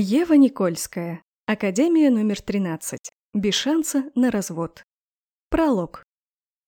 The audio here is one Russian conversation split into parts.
Ева Никольская. Академия номер 13. Без шанса на развод. Пролог.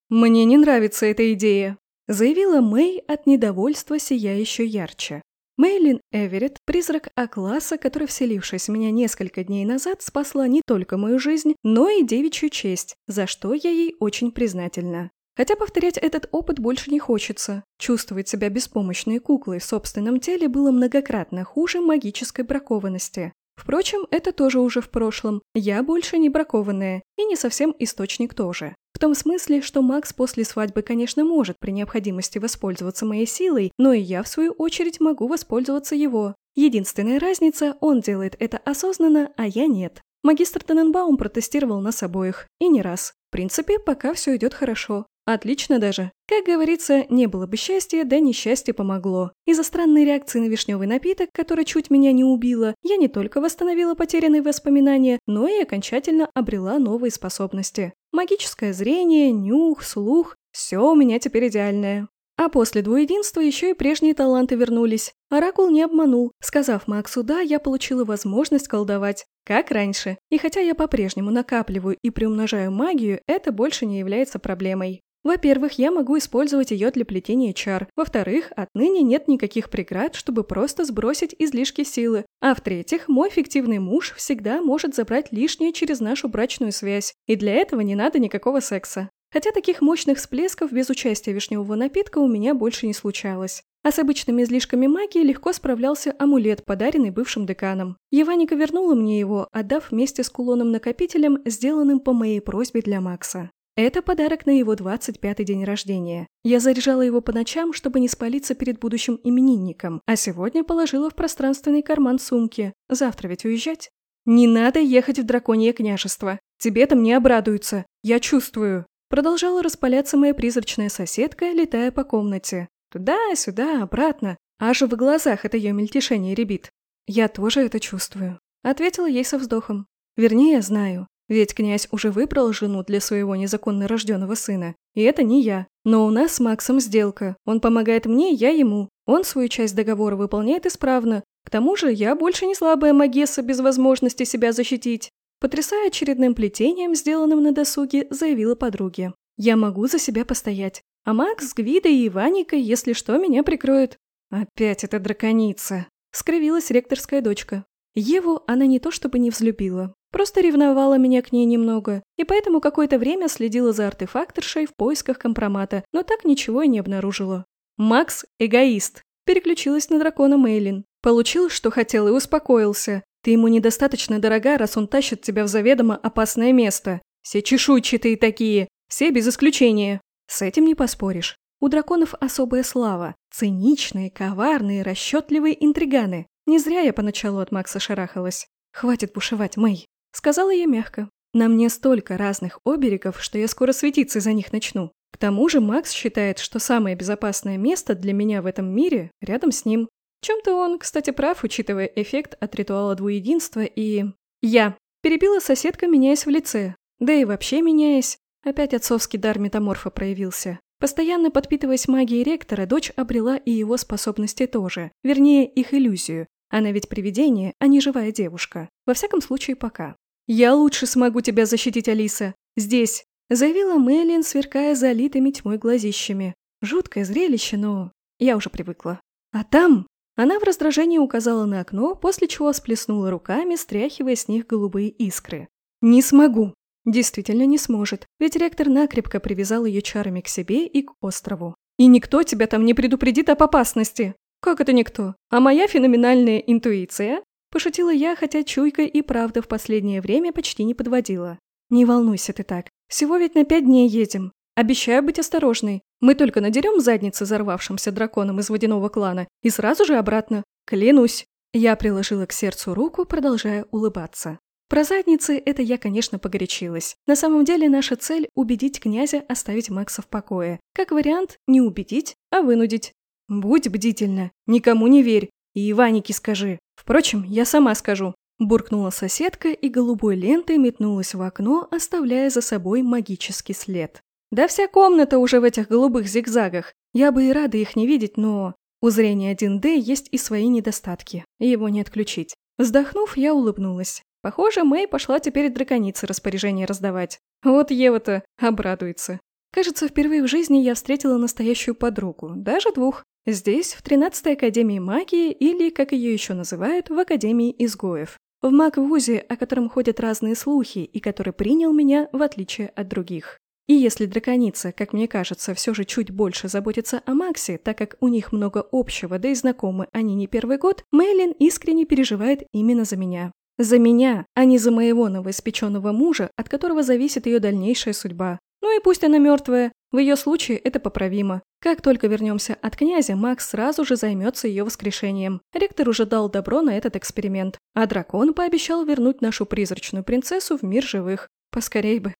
«Мне не нравится эта идея», – заявила Мэй от недовольства сия еще ярче. Мейлин Эверетт – призрак А-класса, который, вселившись в меня несколько дней назад, спасла не только мою жизнь, но и девичью честь, за что я ей очень признательна. Хотя повторять этот опыт больше не хочется. Чувствовать себя беспомощной куклой в собственном теле было многократно хуже магической бракованности. Впрочем, это тоже уже в прошлом. Я больше не бракованная, и не совсем источник тоже. В том смысле, что Макс после свадьбы, конечно, может при необходимости воспользоваться моей силой, но и я, в свою очередь, могу воспользоваться его. Единственная разница, он делает это осознанно, а я нет. Магистр Тененбаум протестировал нас обоих, и не раз. В принципе, пока все идет хорошо. Отлично даже. Как говорится, не было бы счастья, да несчастье помогло. Из-за странной реакции на вишневый напиток, которая чуть меня не убила, я не только восстановила потерянные воспоминания, но и окончательно обрела новые способности. Магическое зрение, нюх, слух – все у меня теперь идеальное. А после двуединства еще и прежние таланты вернулись. Оракул не обманул. Сказав Максу «да», я получила возможность колдовать. Как раньше. И хотя я по-прежнему накапливаю и приумножаю магию, это больше не является проблемой. Во-первых, я могу использовать ее для плетения чар. Во-вторых, отныне нет никаких преград, чтобы просто сбросить излишки силы. А в-третьих, мой фиктивный муж всегда может забрать лишнее через нашу брачную связь. И для этого не надо никакого секса. Хотя таких мощных всплесков без участия вишневого напитка у меня больше не случалось. А с обычными излишками магии легко справлялся амулет, подаренный бывшим деканом. Еваника вернула мне его, отдав вместе с кулоном-накопителем, сделанным по моей просьбе для Макса. Это подарок на его 25-й день рождения. Я заряжала его по ночам, чтобы не спалиться перед будущим именинником, а сегодня положила в пространственный карман сумки. Завтра ведь уезжать. «Не надо ехать в драконье княжество. Тебе там не обрадуются. Я чувствую». Продолжала распаляться моя призрачная соседка, летая по комнате. Туда-сюда, обратно. Аж в глазах это ее мельтешение ребит. «Я тоже это чувствую», — ответила ей со вздохом. «Вернее, знаю. Ведь князь уже выбрал жену для своего незаконно рожденного сына. И это не я. Но у нас с Максом сделка. Он помогает мне, я ему. Он свою часть договора выполняет исправно. К тому же я больше не слабая магесса без возможности себя защитить. Потрясая очередным плетением, сделанным на досуге, заявила подруге. «Я могу за себя постоять. А Макс с Гвидой и Иваникой, если что, меня прикроют». «Опять эта драконица!» – скривилась ректорская дочка. Еву она не то чтобы не взлюбила, Просто ревновала меня к ней немного, и поэтому какое-то время следила за артефакторшей в поисках компромата, но так ничего и не обнаружила. Макс – эгоист. Переключилась на дракона Мейлин. Получил, что хотел, и успокоился. Ты ему недостаточно дорога, раз он тащит тебя в заведомо опасное место. Все чешуйчатые такие, все без исключения. С этим не поспоришь. У драконов особая слава. Циничные, коварные, расчетливые интриганы. Не зря я поначалу от Макса шарахалась. Хватит бушевать, Мэй. Сказала я мягко. На мне столько разных оберегов, что я скоро светиться за них начну. К тому же Макс считает, что самое безопасное место для меня в этом мире рядом с ним. В чем-то он, кстати, прав, учитывая эффект от ритуала двуединства и... Я. Перебила соседка, меняясь в лице. Да и вообще меняясь. Опять отцовский дар метаморфа проявился. Постоянно подпитываясь магией ректора, дочь обрела и его способности тоже. Вернее, их иллюзию. Она ведь привидение, а не живая девушка. Во всяком случае, пока. «Я лучше смогу тебя защитить, Алиса. Здесь», – заявила Мэлен, сверкая залитыми тьмой глазищами. Жуткое зрелище, но я уже привыкла. А там... Она в раздражении указала на окно, после чего сплеснула руками, стряхивая с них голубые искры. «Не смогу!» Действительно не сможет, ведь ректор накрепко привязал ее чарами к себе и к острову. «И никто тебя там не предупредит об опасности!» «Как это никто? А моя феноменальная интуиция?» Пошутила я, хотя чуйка и правда в последнее время почти не подводила. «Не волнуйся ты так. Всего ведь на пять дней едем. Обещаю быть осторожной. Мы только надерем задницы взорвавшимся драконом из водяного клана и сразу же обратно. Клянусь!» Я приложила к сердцу руку, продолжая улыбаться. Про задницы это я, конечно, погорячилась. На самом деле наша цель – убедить князя оставить Макса в покое. Как вариант, не убедить, а вынудить. Будь бдительна, никому не верь. И Иванике скажи. Впрочем, я сама скажу. Буркнула соседка и голубой лентой метнулась в окно, оставляя за собой магический след. Да вся комната уже в этих голубых зигзагах. Я бы и рада их не видеть, но... У зрения 1D есть и свои недостатки, его не отключить. Вздохнув, я улыбнулась. Похоже, Мэй пошла теперь драконице распоряжение раздавать. Вот Ева-то обрадуется. Кажется, впервые в жизни я встретила настоящую подругу, даже двух. Здесь, в 13-й Академии магии, или, как ее еще называют, в Академии изгоев. В маг-вузе, о котором ходят разные слухи, и который принял меня, в отличие от других. И если драконица, как мне кажется, все же чуть больше заботится о Максе, так как у них много общего, да и знакомы они не первый год, Мэйлин искренне переживает именно за меня. За меня, а не за моего новоиспеченного мужа, от которого зависит ее дальнейшая судьба. Ну и пусть она мертвая, в ее случае это поправимо. Как только вернемся от князя, Макс сразу же займется ее воскрешением. Ректор уже дал добро на этот эксперимент. А дракон пообещал вернуть нашу призрачную принцессу в мир живых. Поскорей бы.